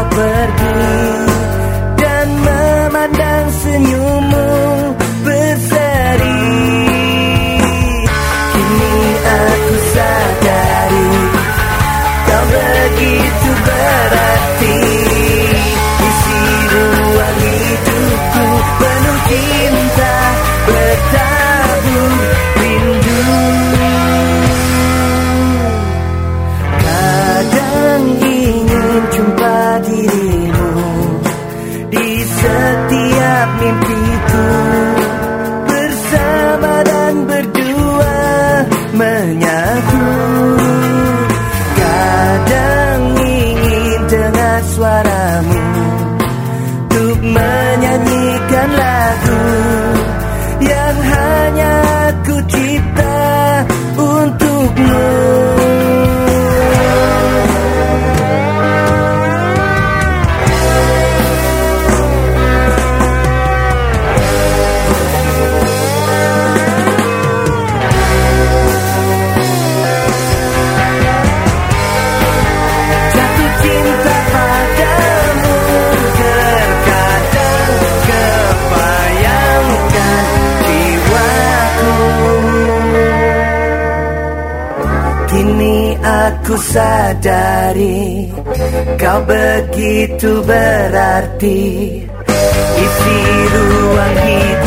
kau pergi menyatu Kadang ingin dengar suaramu aku sadari Kau begitu berarti. Isi ruang hidupku